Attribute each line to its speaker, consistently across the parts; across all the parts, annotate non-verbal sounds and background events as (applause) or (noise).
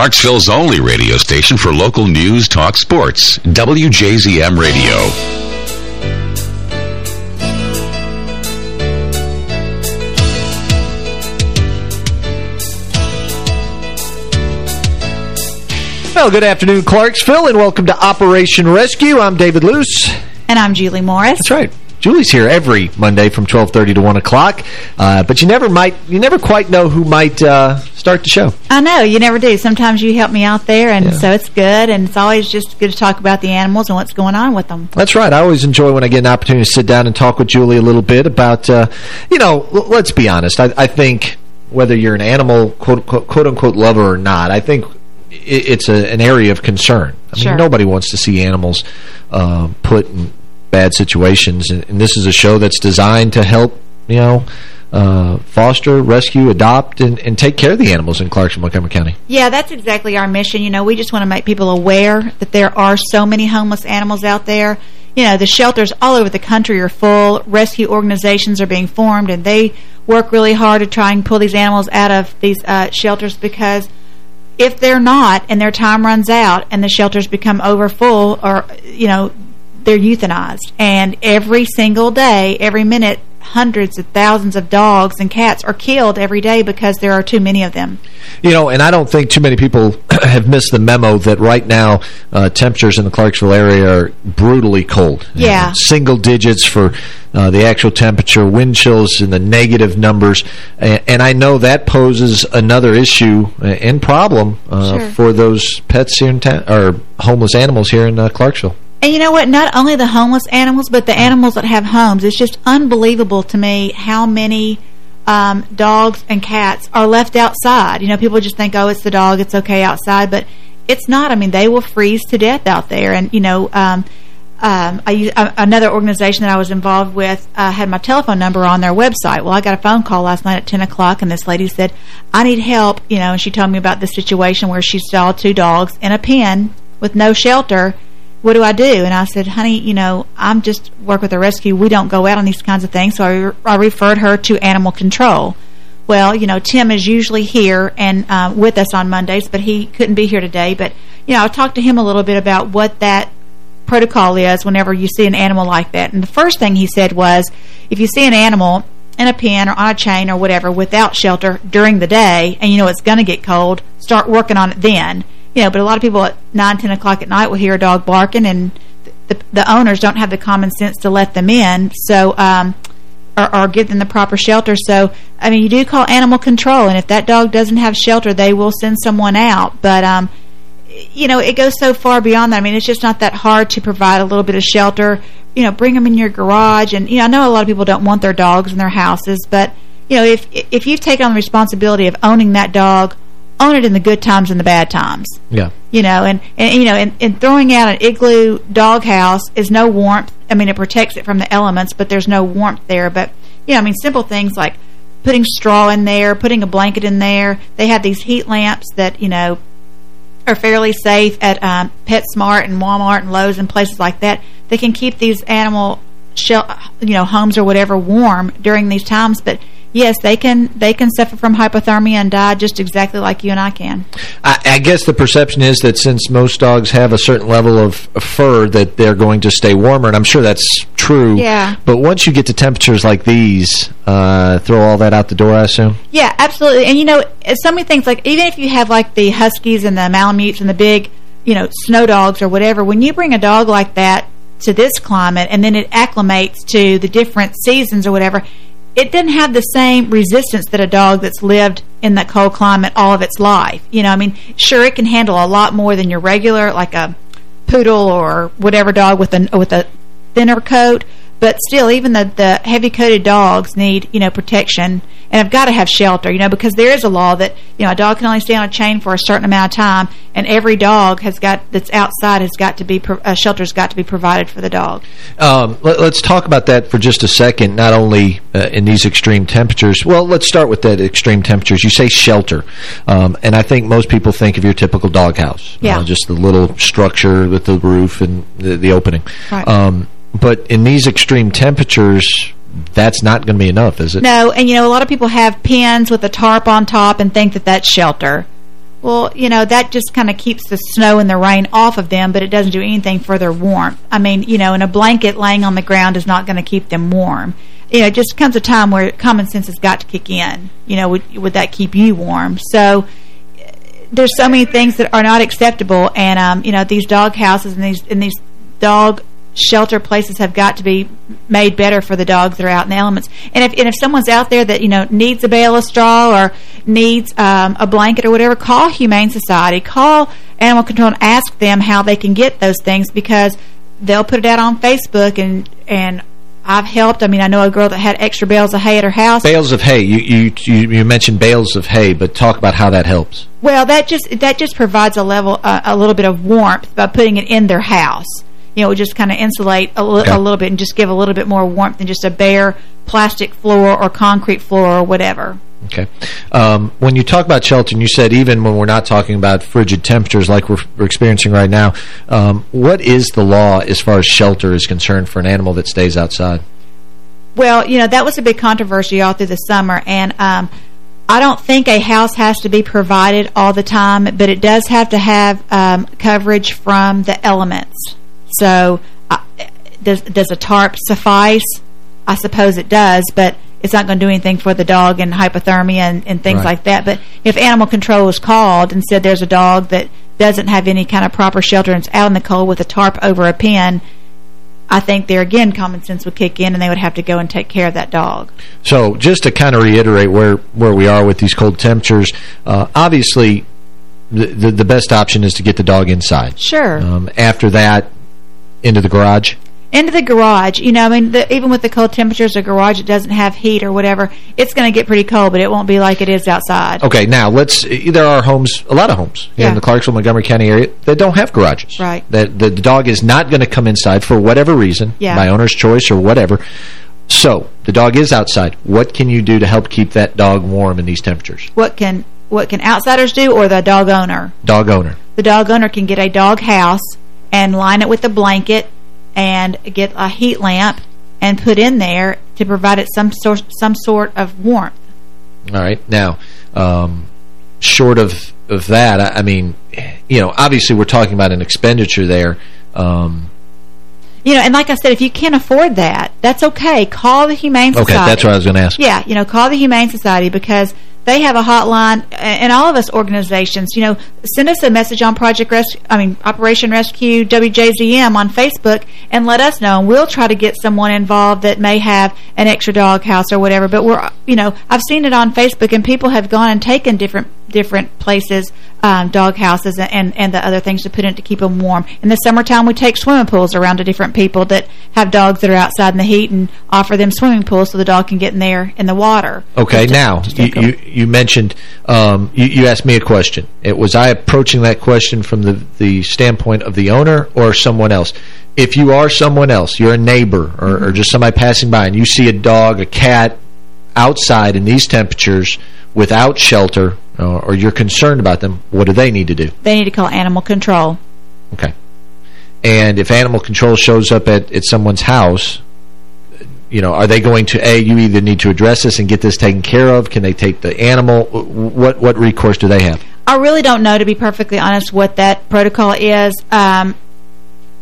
Speaker 1: Clarksville's only radio station for local news, talk, sports. WJZM Radio.
Speaker 2: Well, good afternoon, Clarksville, and welcome to Operation Rescue. I'm David Luce.
Speaker 3: And I'm Julie Morris.
Speaker 2: That's right. Julie's here every Monday from 12:30 to 1 o'clock, uh, but you never might, you never quite know who might uh, start the show.
Speaker 3: I know, you never do. Sometimes you help me out there, and yeah. so it's good, and it's always just good to talk about the animals and what's going on with them.
Speaker 2: That's right. I always enjoy when I get an opportunity to sit down and talk with Julie a little bit about, uh, you know, let's be honest. I, I think whether you're an animal quote, quote, lover or not, I think it's a, an area of concern. I mean,
Speaker 3: sure.
Speaker 2: nobody wants to see animals uh, put in bad situations. And, and, this is a show that's designed to help, you know, uh, foster, rescue, adopt, and, and take care of the animals in Clarkson, Montgomery County.
Speaker 3: Yeah, that's exactly our mission. You know, we just want to make people aware that there are so many homeless animals out there. You know, the shelters all over the country are full. Rescue organizations are being formed, and they work really hard to try and pull these animals out of these uh, shelters because if they're not and their time runs out and the shelters become overfull or, you know, they're euthanized. And every single day, every minute, hundreds of thousands of dogs and cats are killed every day because there are too many of them.
Speaker 2: You know, and I don't think too many people (clears throat) have missed the memo that right now uh, temperatures in the Clarksville area are brutally cold.
Speaker 3: Yeah.
Speaker 2: know, single digits for uh, the actual temperature, wind chills in the negative numbers. And, and I know that poses another issue uh, and problem uh,
Speaker 3: sure.
Speaker 2: for those pets here in town, or homeless animals here in uh, Clarksville.
Speaker 3: And you know what? Not only the homeless animals, but the animals that have homes. It's just unbelievable to me how many um, dogs and cats are left outside. You know, people just think, oh, it's the dog, it's okay outside. But it's not. I mean, they will freeze to death out there. And, you know, um, um, I, uh, another organization that I was involved with uh, had my telephone number on their website. Well, I got a phone call last night at 10 o'clock, and this lady said, I need help, you know, and she told me about the situation where she saw two dogs in a pen with no shelter, what do I do? And I said, honey, you know, I'm just work with a rescue. We don't go out on these kinds of things. So I, re I referred her to animal control. Well, you know, Tim is usually here and uh, with us on Mondays, but he couldn't be here today. But, you know, I talked to him a little bit about what that protocol is whenever you see an animal like that. And the first thing he said was, if you see an animal in a pen or on a chain or whatever without shelter during the day and you know it's going to get cold, start working on it then you know, but a lot of people at 9, 10 o'clock at night will hear a dog barking, and the, the owners don't have the common sense to let them in, so um, or, or give them the proper shelter. So, I mean, you do call animal control, and if that dog doesn't have shelter, they will send someone out. But, um, you know, it goes so far beyond that. I mean, it's just not that hard to provide a little bit of shelter. You know, bring them in your garage. And, you know, I know a lot of people don't want their dogs in their houses, but, you know, if if you've taken on the responsibility of owning that dog own it in the good times and the bad times.
Speaker 2: Yeah.
Speaker 3: You know, and, and you know, and, and throwing out an igloo doghouse is no warmth. I mean, it protects it from the elements, but there's no warmth there. But, you know, I mean, simple things like putting straw in there, putting a blanket in there. They have these heat lamps that, you know, are fairly safe at um, PetSmart and Walmart and Lowe's and places like that. They can keep these animal, shell, you know, homes or whatever warm during these times, but yes, they can they can suffer from hypothermia and die just exactly like you and I can.
Speaker 2: I, I, guess the perception is that since most dogs have a certain level of fur that they're going to stay warmer, and I'm sure that's true.
Speaker 3: Yeah.
Speaker 2: But once you get to temperatures like these, uh, throw all that out the door, I assume?
Speaker 3: Yeah, absolutely. And, you know, so many things, like even if you have like the Huskies and the Malamutes and the big, you know, snow dogs or whatever, when you bring a dog like that to this climate and then it acclimates to the different seasons or whatever, it doesn't have the same resistance that a dog that's lived in that cold climate all of its life. You know, I mean, sure, it can handle a lot more than your regular, like a poodle or whatever dog with a with a thinner coat. But still, even the, the heavy-coated dogs need, you know, protection and have got to have shelter, you know, because there is a law that, you know, a dog can only stay on a chain for a certain amount of time, and every dog has got that's outside has got to be, a shelter's got to be provided for the dog.
Speaker 2: Um, let, us talk about that for just a second, not only uh, in these extreme temperatures. Well, let's start with that extreme temperatures. You say shelter, um, and I think most people think of your typical doghouse.
Speaker 3: Yeah.
Speaker 2: Uh, just the little structure with the roof and the, the opening.
Speaker 3: Right.
Speaker 2: Um, but in these extreme temperatures, that's not going to be enough, is it?
Speaker 3: No, and you know, a lot of people have pens with a tarp on top and think that that's shelter. Well, you know, that just kind of keeps the snow and the rain off of them, but it doesn't do anything for their warmth. I mean, you know, and a blanket laying on the ground is not going to keep them warm. You know, it just comes a time where common sense has got to kick in. You know, would, would that keep you warm? So there's so many things that are not acceptable, and, um, you know, these dog houses and these, and these dog shelter places have got to be made better for the dogs that are out in the elements. And if and if someone's out there that you know needs a bale of straw or needs um, a blanket or whatever, call Humane Society, call Animal Control, and ask them how they can get those things because they'll put it out on Facebook and and I've helped. I mean, I know a girl that had extra bales of hay at her house.
Speaker 2: Bales of hay. You you you mentioned bales of hay, but talk about how that helps.
Speaker 3: Well, that just that just provides a level uh, a little bit of warmth by putting it in their house you know, just kind of insulate a, li a little bit and just give a little bit more warmth than just a bare plastic floor or concrete floor or whatever.
Speaker 2: Okay. Um, when you talk about shelter, and you said even when we're not talking about frigid temperatures like we're, we're experiencing right now, um, what is the law as far as shelter is concerned for an animal that stays outside?
Speaker 3: Well, you know, that was a big controversy all through the summer, and um, I don't think a house has to be provided all the time, but it does have to have um, coverage from the elements. So uh, does, does a tarp suffice? I suppose it does, but it's not going to do anything for the dog and hypothermia and, and things right. like that. But if animal control is called and said there's a dog that doesn't have any kind of proper shelter and it's out in the cold with a tarp over a pen, I think there again common sense would kick in and they would have to go and take care of that dog.
Speaker 2: So just to kind of reiterate where where we are with these cold temperatures, uh, obviously the, the, the best option is to get the dog inside.
Speaker 3: Sure. Um,
Speaker 2: after that, into the garage?
Speaker 3: Into the garage. You know, I mean, the, even with the cold temperatures, a garage that doesn't have heat or whatever, it's going to get pretty cold, but it won't be like it is outside.
Speaker 2: Okay, now, let's. there are homes, a lot of homes yeah. in the Clarksville, Montgomery County area that don't have garages.
Speaker 3: Right.
Speaker 2: That the, the dog is not going to come inside for whatever reason,
Speaker 3: yeah.
Speaker 2: by owner's choice or whatever. So, the dog is outside. What can you do to help keep that dog warm in these temperatures?
Speaker 3: What can what can outsiders do or the dog owner?
Speaker 2: Dog owner.
Speaker 3: The dog owner can get a dog house and line it with a blanket and get a heat lamp and put in there to provide it some sort some sort of warmth.
Speaker 2: All right. Now, um, short of of that, I, I, mean, you know, obviously we're talking about an expenditure there. Um,
Speaker 3: you know, and like I said, if you can't afford that, that's okay. Call the Humane Society.
Speaker 2: Okay, that's what I was going to ask.
Speaker 3: Yeah, you know, call the Humane Society because they have a hotline, and all of us organizations, you know, send us a message on Project Rescue, I mean, Operation Rescue WJZM on Facebook and let us know, and we'll try to get someone involved that may have an extra dog house or whatever. But we're, you know, I've seen it on Facebook, and people have gone and taken different different places, um, dog houses and, and the other things to put in to keep them warm. In the summertime, we take swimming pools around to different people that have dogs that are outside in the heat and offer them swimming pools so the dog can get in there in the water.
Speaker 2: Okay, now, you, you, mentioned, um, you, you asked me a question. It Was I approaching that question from the, the standpoint of the owner or someone else? If you are someone else, you're a neighbor or, or just somebody passing by and you see a dog, a cat outside in these temperatures without shelter uh, or you're concerned about them, what do they need to do?
Speaker 3: They need to call animal control.
Speaker 2: Okay. And if animal control shows up at, at someone's house, you know, are they going to, A, you either need to address this and get this taken care of? Can they take the animal? What what recourse do they have?
Speaker 3: I really don't know, to be perfectly honest, what that protocol is. Um,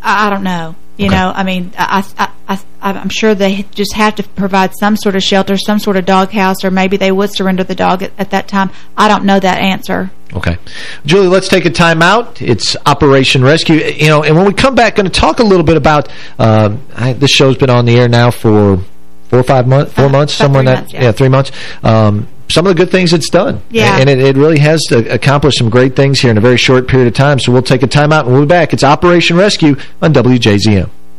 Speaker 3: I don't know. You okay. know, I mean, I, I, I, am sure they just have to provide some sort of shelter, some sort of dog house, or maybe they would surrender the dog at, at that time. I don't know that answer.
Speaker 2: Okay. Julie, let's take a time out. It's Operation Rescue. You know, and when we come back, going to talk a little bit about, uh, I, this show's been on the air now for four or five months, four uh, months, somewhere in that, months, yeah. yeah. three months. Um, some of the good things it's done.
Speaker 3: Yeah.
Speaker 2: And it, it really has accomplished some great things here in a very short period of time. So we'll take a time out and we'll be back. It's Operation Rescue on WJZM.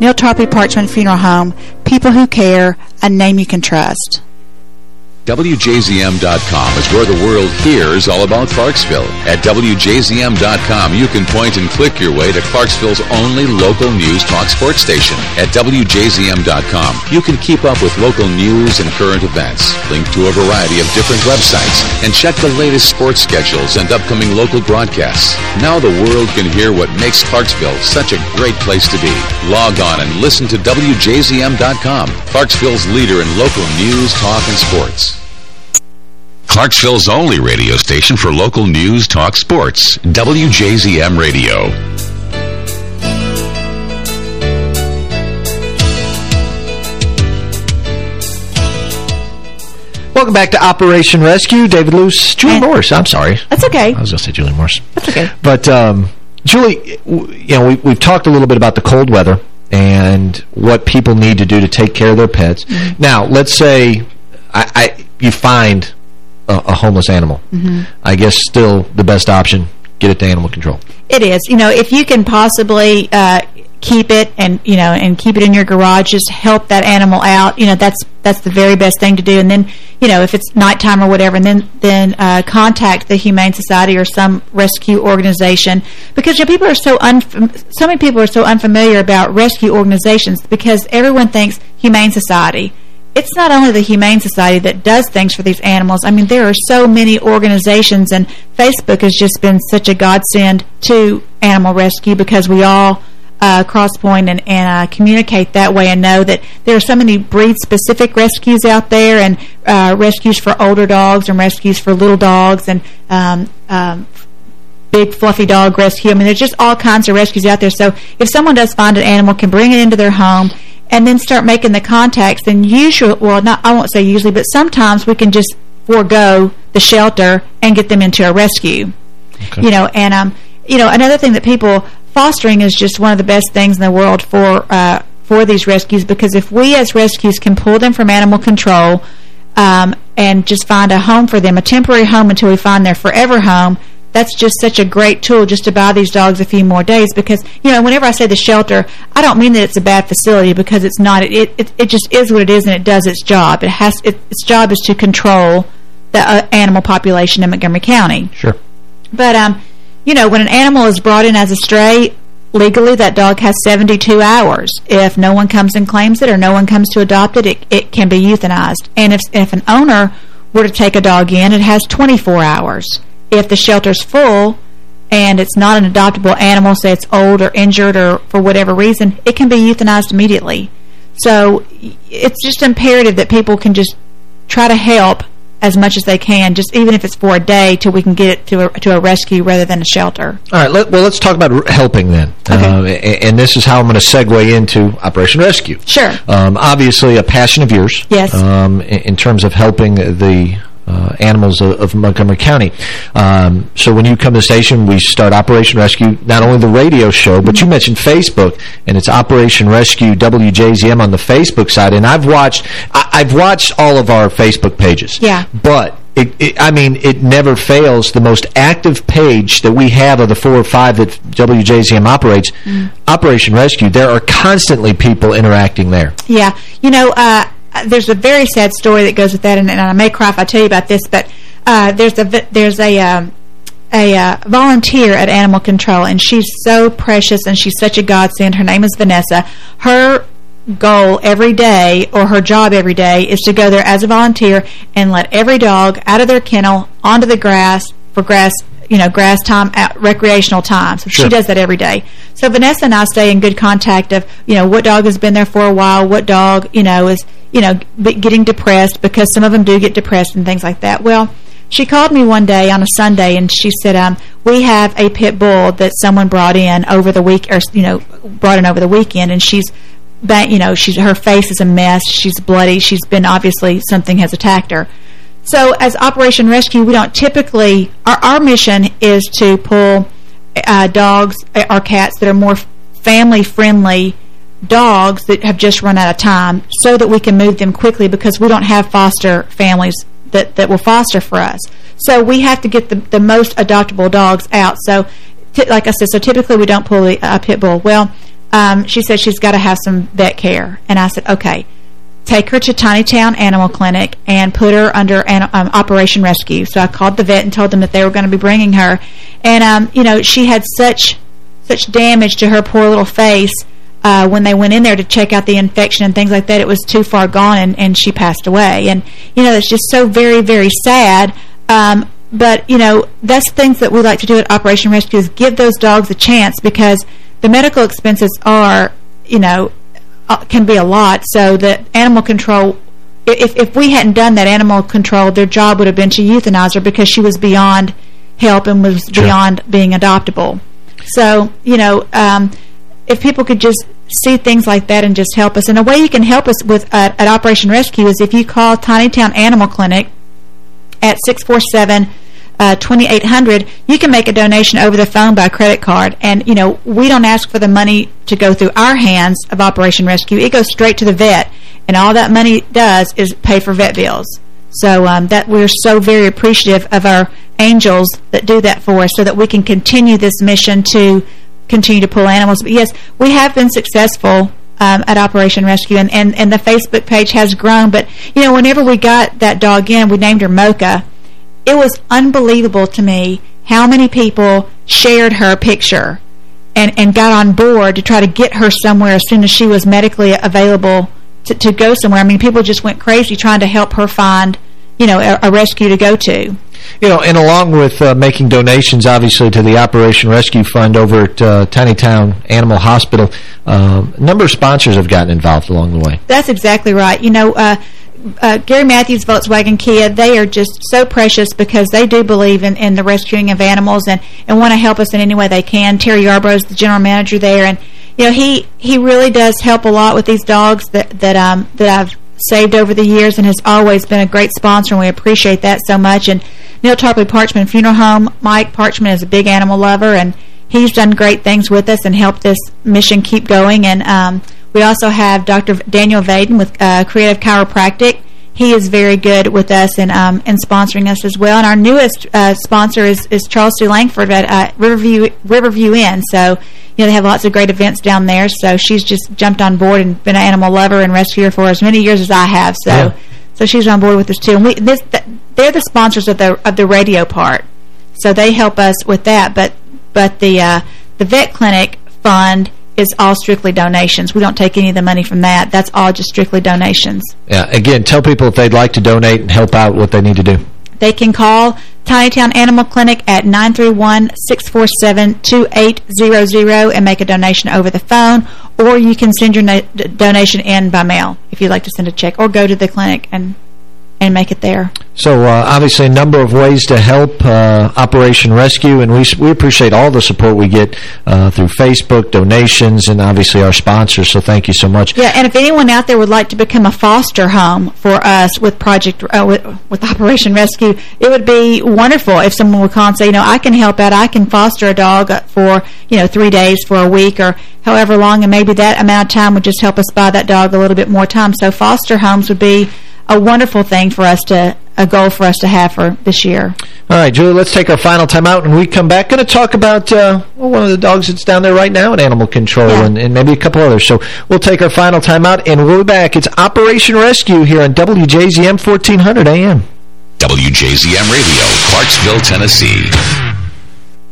Speaker 3: Neal Tarpley Parchman Funeral Home, people who care, a name you can trust.
Speaker 1: WJZM.com is where the world hears all about Clarksville. At WJZM.com, you can point and click your way to Clarksville's only local news talk sports station. At WJZM.com, you can keep up with local news and current events, link to a variety of different websites, and check the latest sports schedules and upcoming local broadcasts. Now the world can hear what makes Clarksville such a great place to be. Log on and listen to WJZM.com, Clarksville's leader in local news, talk, and sports. Clarksville's only radio station for local news, talk, sports. WJZM Radio.
Speaker 2: Welcome back to Operation Rescue. David Luce, Julie
Speaker 3: And-
Speaker 2: Morris. I'm sorry.
Speaker 3: That's okay.
Speaker 2: I was going to say Julie Morris.
Speaker 3: That's okay.
Speaker 2: But, um, Julie, you know, we, we've talked a little bit about the cold weather and what people need to do to take care of their pets.
Speaker 3: Mm-hmm.
Speaker 2: Now, let's say I, I you find a, a homeless animal.
Speaker 3: Mm-hmm.
Speaker 2: I guess still the best option, get it to animal control.
Speaker 3: It is. You know, if you can possibly uh, keep it and, you know, and keep it in your garage, just help that animal out, you know, that's that's the very best thing to do. And then, you know, if it's nighttime or whatever, and then then uh, contact the Humane Society or some rescue organization because, you know, people are so so many people are so unfamiliar about rescue organizations because everyone thinks Humane Society it's not only the Humane Society that does things for these animals. I mean, there are so many organizations, and Facebook has just been such a godsend to animal rescue because we all uh, cross-point and, and uh, communicate that way and know that there are so many breed-specific rescues out there and uh, rescues for older dogs and rescues for little dogs and um, um, big fluffy dog rescue. I mean, there's just all kinds of rescues out there. So if someone does find an animal, can bring it into their home and then start making the contacts, then usually, well, not I won't say usually, but sometimes we can just forego the shelter and get them into a rescue. You know, and um, you know, another thing that people fostering is just one of the best things in the world for uh, for these rescues because if we as rescues can pull them from animal control um, and just find a home for them, a temporary home until we find their forever home, that's just such a great tool just to buy these dogs a few more days because, you know, whenever I say the shelter, I don't mean that it's a bad facility because it's not. It it, it just is what it is and it does its job. It has it, its job is to control the uh, animal population in Montgomery County.
Speaker 2: Sure.
Speaker 3: But, um, you know, when an animal is brought in as a stray, legally that dog has 72 hours. If no one comes and claims it or no one comes to adopt it, it, it can be euthanized. And if, if an owner were to take a dog in, it has 24 hours. If the shelter's full and it's not an adoptable animal, say it's old or injured or for whatever reason, it can be euthanized immediately. So it's just imperative that people can just try to help as much as they can, just even if it's for a day, till we can get it to a, to a rescue rather than a shelter.
Speaker 2: All right, let, well, let's talk about helping then.
Speaker 3: Okay.
Speaker 2: Uh, a- and this is how I'm going to segue into Operation Rescue.
Speaker 3: Sure.
Speaker 2: Um, obviously, a passion of yours.
Speaker 3: Yes.
Speaker 2: Um, in, in terms of helping the uh, animals of, of Montgomery County. Um, so when you come to the station, we start Operation Rescue, not only the radio show, but you mentioned Facebook, and it's Operation Rescue WJZM on the Facebook side. And I've watched, I, I've watched all of our Facebook pages.
Speaker 3: Yeah.
Speaker 2: But it, it, I mean, it never fails. The most active page that we have of the four or five that WJZM operates, Operation Rescue, there are constantly people interacting there.
Speaker 3: Yeah. You know, uh, there's a very sad story that goes with that, and, and I may cry if I tell you about this, but uh, there's a there's a um, a uh, volunteer at Animal Control, and she's so precious, and she's such a godsend. Her name is Vanessa. Her goal every day or her job every day is to go there as a volunteer and let every dog out of their kennel onto the grass for grass you know grass time at recreational time so
Speaker 2: Sure.
Speaker 3: she does that every day so Vanessa and I stay in good contact of you know what dog has been there for a while what dog you know is you know getting depressed because some of them do get depressed and things like that well she called me one day on a Sunday and she said, um, we have a pit bull that someone brought in over the week, or, you know, brought in over the weekend and she's, you know, she's, her face is a mess. She's bloody. She's been, obviously, something has attacked her. So as Operation Rescue, we don't typically, our, our mission is to pull uh, dogs uh, or cats that are more family-friendly dogs that have just run out of time so that we can move them quickly because we don't have foster families that, that will foster for us. So we have to get the, the most adoptable dogs out. So, like I said, so typically we don't pull a, pit bull. Well, um, she said she's got to have some vet care. And I said, okay, take her to Tiny Town Animal Clinic and put her under an, um, Operation Rescue. So I called the vet and told them that they were going to be bringing her. And, um, you know, she had such such damage to her poor little face uh, when they went in there to check out the infection and things like that. It was too far gone, and, and she passed away. And, you know, it's just so very, very sad. Um, but, you know, that's things that we like to do at Operation Rescue is give those dogs a chance because the medical expenses are, you know, uh, can be a lot. So that animal control, if, if we hadn't done that, animal control, their job would have been to euthanize her because she was beyond help and was
Speaker 2: Sure.
Speaker 3: beyond being adoptable. So, you know, um, if people could just see things like that and just help us. And a way you can help us with uh, at Operation Rescue is if you call Tiny Town Animal Clinic at 647 uh, 2800 you can make a donation over the phone by credit card and you know we don't ask for the money to go through our hands of Operation Rescue it goes straight to the vet and all that money does is pay for vet bills so um, that we're so very appreciative of our angels that do that for us so that we can continue this mission to continue to pull animals. But yes, we have been successful um, at Operation Rescue, and, and, and the Facebook page has grown. But, you know, whenever we got that dog in, we named her Mocha, it was unbelievable to me how many people shared her picture and, and got on board to try to get her somewhere as soon as she was medically available to, to go somewhere. I mean, people just went crazy trying to help her find, you know, a, a rescue to go to.
Speaker 2: You know, and along with uh, making donations, obviously, to the Operation Rescue Fund over at uh, Tiny Town Animal Hospital, um, a number of sponsors have gotten involved along the way.
Speaker 3: That's exactly right. You know, uh, Gary Matthews, Volkswagen Kia, they are just so precious because they do believe in, in the rescuing of animals and, and want to help us in any way they can. Terry Yarbrough is the general manager there, and you know he he really does help a lot with these dogs that that um that I've saved over the years and has always been a great sponsor, and we appreciate that so much. And Neal Tarpley Parchman Funeral Home, Mike Parchman is a big animal lover, and he's done great things with us and helped this mission keep going. And um, we also have Dr. Daniel Vaden with uh, Creative Chiropractic. He is very good with us and um, and sponsoring us as well. And our newest uh, sponsor is, is Charles C. Langford at uh, Riverview Riverview Inn. So, you know, they have lots of great events down there. So she's just jumped on board and been an animal lover and rescuer for as many years as I have. So,
Speaker 2: Yeah.
Speaker 3: so she's on board with us too. And we this th they're the sponsors of the of the radio part. So they help us with that. But but the uh, the vet clinic fund is all strictly donations. We don't take any of the money from that. That's all just strictly donations.
Speaker 2: Yeah, again, tell people if they'd like to donate and help out what they need to do.
Speaker 3: They can call Tiny Town Animal Clinic at 931-647-2800 and make a donation over the phone, or you can send your donation in by mail if you'd like to send a check, or go to the clinic and and make it there.
Speaker 2: So, uh, obviously, a number of ways to help uh, Operation Rescue, and we we appreciate all the support we get uh, through Facebook, donations, and obviously our sponsors, so thank you so much.
Speaker 3: Yeah, and if anyone out there would like to become a foster home for us with Project uh, with, with Operation Rescue, it would be wonderful if someone would call and say, you know, I can help out. I can foster a dog for, you know, three days, for a week, or however long, and maybe that amount of time would just help us buy that dog a little bit more time. So foster homes would be a wonderful thing for us to, a goal for us to have for this year.
Speaker 2: All right, Julie, let's take our final time out, and we come back. Going to talk about uh, well, one of the dogs that's down there right now in animal control
Speaker 3: Yeah.
Speaker 2: and, and maybe a couple others. So we'll take our final time out, and we'll be back. It's Operation Rescue here on WJZM 1400 AM.
Speaker 1: WJZM Radio, Clarksville, Tennessee.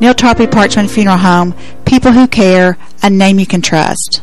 Speaker 3: Neal Tarpley Parchman Funeral Home, people who care, a name you can trust.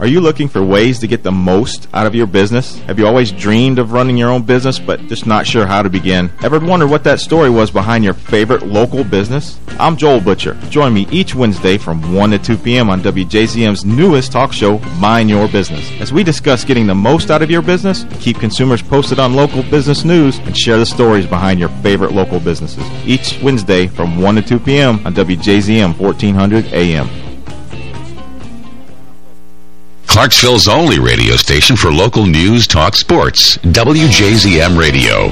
Speaker 4: Are you looking for ways to get the most out of your business? Have you always dreamed of running your own business but just not sure how to begin? Ever wonder what that story was behind your favorite local business? I'm Joel Butcher. Join me each Wednesday from 1 to 2 p.m. on WJZM's newest talk show, Mind Your Business, as we discuss getting the most out of your business, keep consumers posted on local business news, and share the stories behind your favorite local businesses. Each Wednesday from 1 to 2 p.m. on WJZM 1400 AM.
Speaker 1: Clarksville's only radio station for local news, talk, sports. WJZM Radio.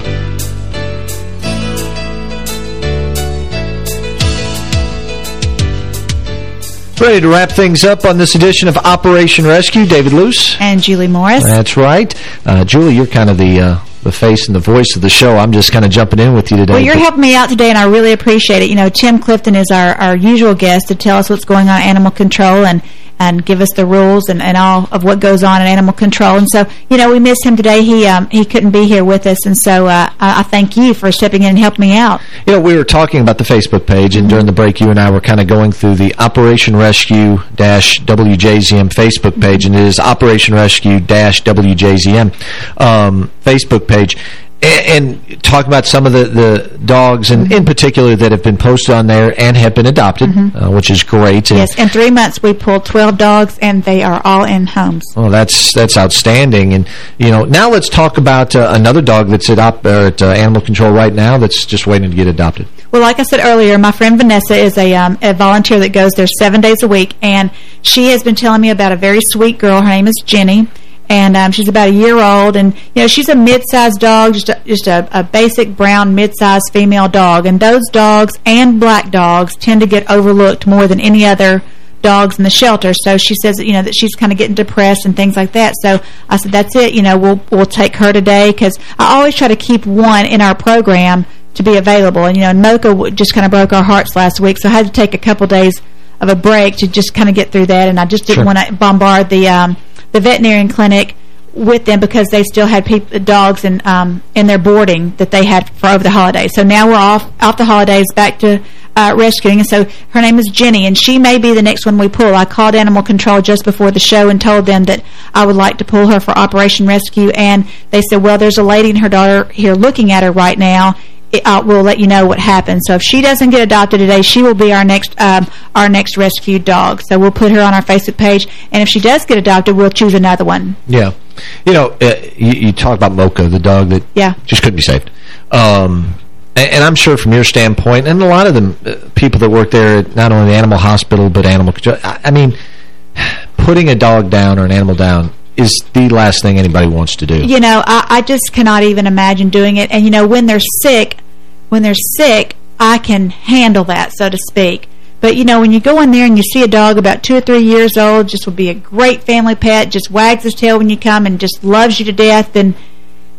Speaker 2: Ready to wrap things up on this edition of Operation Rescue. David Luce.
Speaker 3: And Julie Morris.
Speaker 2: That's right. Uh, Julie, you're kind of the uh, the face and the voice of the show. I'm just kind of jumping in with you today.
Speaker 3: Well, you're helping me out today, and I really appreciate it. You know, Tim Clifton is our, our usual guest to tell us what's going on animal control and, and give us the rules and, and all of what goes on in animal control. And so, you know, we missed him today. He um, he couldn't be here with us, and so uh, I, I thank you for stepping in and helping me out.
Speaker 2: You know, we were talking about the Facebook page, and during the break, you and I were kind of going through the Operation Rescue-WJZM Facebook page, and it is Operation Rescue-WJZM um, Facebook page. And, and talk about some of the, the dogs, and in particular, that have been posted on there and have been adopted, uh, which is great. And,
Speaker 3: Yes, in three months we pulled 12 dogs, and they are all in homes.
Speaker 2: Well, that's that's outstanding. And, you know, now let's talk about uh, another dog that's or at uh, Animal Control right now that's just waiting to get adopted.
Speaker 3: Well, like I said earlier, my friend Vanessa is a, um, a volunteer that goes there seven days a week, and she has been telling me about a very sweet girl. Her name is Jenny, and um, she's about a year old, and you know she's a mid-sized dog, just a, just a, a basic brown mid-sized female dog. And those dogs and black dogs tend to get overlooked more than any other dogs in the shelter. So she says, you know, that she's kind of getting depressed and things like that. So I said, that's it. You know, we'll we'll take her today because I always try to keep one in our program to be available. And, you know, Mocha just kind of broke our hearts last week, so I had to take a couple days of a break to just kind of get through that. And I just didn't
Speaker 2: Sure.
Speaker 3: want to bombard the um, the veterinarian clinic with them because they still had dogs in um, in their boarding that they had for over the holidays. So now we're off off the holidays back to uh, rescuing. And so her name is Jenny, and she may be the next one we pull. I called Animal Control just before the show and told them that I would like to pull her for Operation Rescue, and they said, well, there's a lady and her daughter here looking at her right now. Uh, we'll let you know what happens. So if she doesn't get adopted today, she will be our next um, our next rescued dog. So we'll put her on our Facebook page, and if she does get adopted, we'll choose another one.
Speaker 2: Yeah. You know, uh, you, you talk about Mocha, the dog that
Speaker 3: Yeah.
Speaker 2: just couldn't be saved. Um, and, and I'm sure from your standpoint, and a lot of the uh, people that work there, at not only the animal hospital, but animal control, I, I mean, putting a dog down or an animal down is the last thing anybody wants to do.
Speaker 3: You know, I, I just cannot even imagine doing it. And, you know, when they're sick, when they're sick, I can handle that, so to speak. But, you know, when you go in there and you see a dog about two or three years old, just would be a great family pet, just wags his tail when you come and just loves you to death, then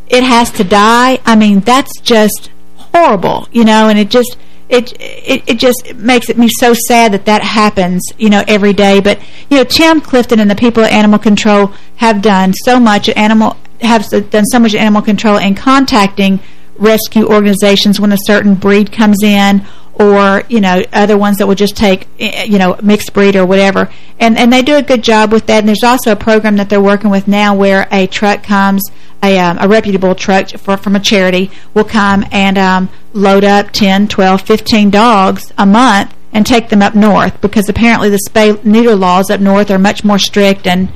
Speaker 3: it has to die. I mean, that's just horrible, you know, and it just, it, it it just makes it me so sad that that happens, you know, every day. But you know, Tim Clifton and the people at Animal Control have done so much animal have done so much animal control in contacting rescue organizations when a certain breed comes in or you know other ones that will just take eh, you know mixed breed or whatever. And and they do a good job with that. And there's also a program that they're working with now where a truck comes a, um, a reputable truck for, from a charity will come and um, load up 10 12 15 dogs a month and take them up north because apparently the spay neuter laws up north are much more strict and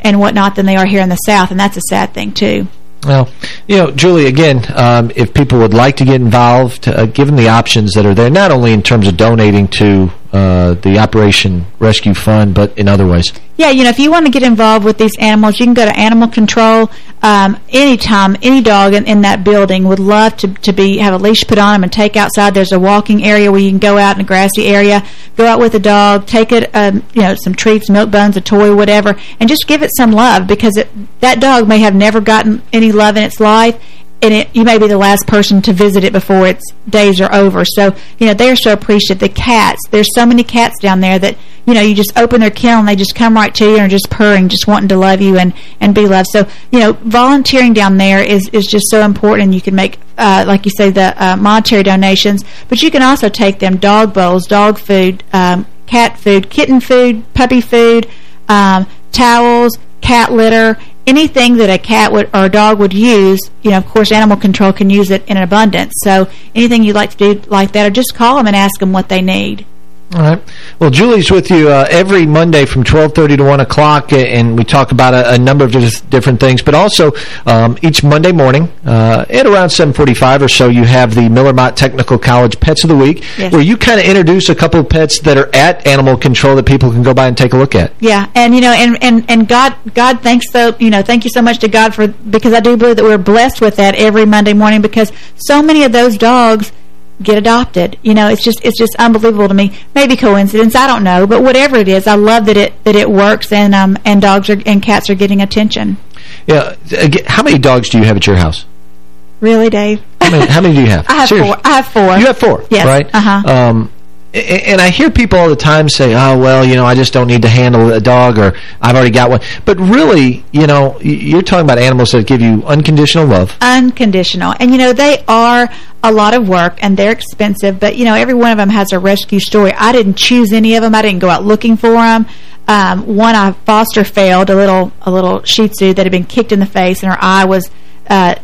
Speaker 3: and whatnot than they are here in the south. And that's a sad thing too
Speaker 2: well, you know, Julie, again, um, if people would like to get involved, uh, given the options that are there, not only in terms of donating to uh, the Operation Rescue Fund, but in other ways.
Speaker 3: Yeah, you know, if you want to get involved with these animals, you can go to Animal Control um, anytime. Any dog in, in that building would love to, to be have a leash put on them and take outside. There's a walking area where you can go out in a grassy area, go out with a dog, take it, um, you know, some treats, milk bones, a toy, whatever, and just give it some love because it, that dog may have never gotten any love in its life, and it, you may be the last person to visit it before its days are over. So, you know, they're so appreciative. The cats, there's so many cats down there that, you know, you just open their kennel and they just come right to you and are just purring, just wanting to love you and, and be loved. So, you know, volunteering down there is, is just so important. You can make, uh, like you say, the uh, monetary donations, but you can also take them dog bowls, dog food, um, cat food, kitten food, puppy food, um, towels, cat litter, anything that a cat would or a dog would use, you know, of course, animal control can use it in abundance. So anything you'd like to do like that, or just call them and ask them what they need.
Speaker 2: All right. Well, Julie's with you uh, every Monday from 12.30 to 1 o'clock, and we talk about a, a, number of different things. But also, um, each Monday morning uh, at around 7.45 or so, you have the Miller-Motte Technical College Pets of the Week, yes. where you kind of introduce a couple of pets that are at animal control that people can go by and take a look at.
Speaker 3: Yeah, and, you know, and, and, and God, God thanks, so, you know, thank you so much to God for, because I do believe that we're blessed with that every Monday morning because so many of those dogs – get adopted. You know, it's just it's just unbelievable to me. Maybe coincidence, I don't know, but whatever it is, I love that it that it works and um and dogs are and cats are getting attention.
Speaker 2: Yeah, how many dogs do you have at your house?
Speaker 3: Really, Dave?
Speaker 2: How many, how many do you have? (laughs)
Speaker 3: I have Seriously. four. I have four.
Speaker 2: You have four,
Speaker 3: yes.
Speaker 2: right?
Speaker 3: Uh-huh.
Speaker 2: Um, and I hear people all the time say, oh, well, you know, I just don't need to handle a dog or I've already got one. But really, you know, you're talking about animals that give you unconditional love.
Speaker 3: Unconditional. And, you know, they are a lot of work and they're expensive, but, you know, every one of them has a rescue story. I didn't choose any of them. I didn't go out looking for them. Um, one I foster failed, a little a little Shih Tzu that had been kicked in the face and her eye was uh,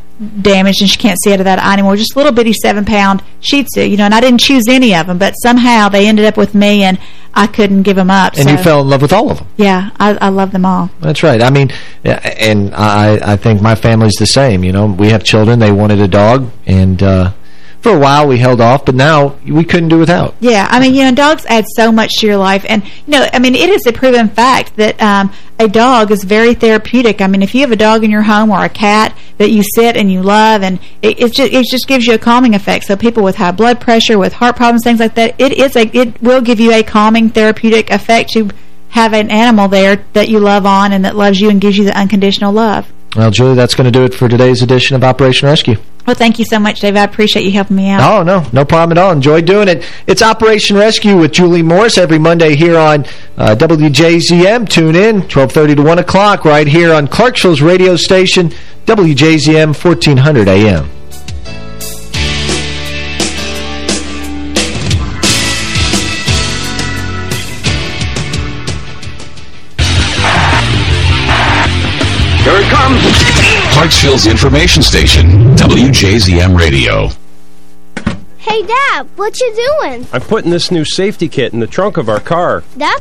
Speaker 3: damaged and she can't see out of that eye anymore. Just a little bitty seven-pound Shih Tzu, you know, and I didn't choose any of them, but somehow they ended up with me and I couldn't give them up.
Speaker 2: And so. you fell in love with all of them.
Speaker 3: Yeah, I, I love them all.
Speaker 2: That's right. I mean, and I, I think my family's the same, you know. We have children. They wanted a dog, and uh, for a while we held off, but now we couldn't do without.
Speaker 3: Yeah, I mean, you know, dogs add so much to your life. And, you know, I mean, it is a proven fact that um, a dog is very therapeutic. I mean, if you have a dog in your home or a cat that you sit and you love, and it, it, just, it just gives you a calming effect. So people with high blood pressure, with heart problems, things like that, it is a it will give you a calming therapeutic effect to have an animal there that you love on and that loves you and gives you the unconditional love.
Speaker 2: Well, Julie, that's going to do it for today's edition of Operation Rescue.
Speaker 3: Well, thank you so much, Dave. I appreciate you helping me out.
Speaker 2: Oh, no. No problem at all. Enjoy doing it. It's Operation Rescue with Julie Morris every Monday here on uh, WJZM. Tune in, 1230 to 1 o'clock, right here on Clarksville's radio station, WJZM 1400 AM.
Speaker 1: Clarksville's information station, WJZM Radio.
Speaker 5: Hey, Dad, what you doing?
Speaker 6: I'm putting this new safety kit in the trunk of our car.
Speaker 5: That's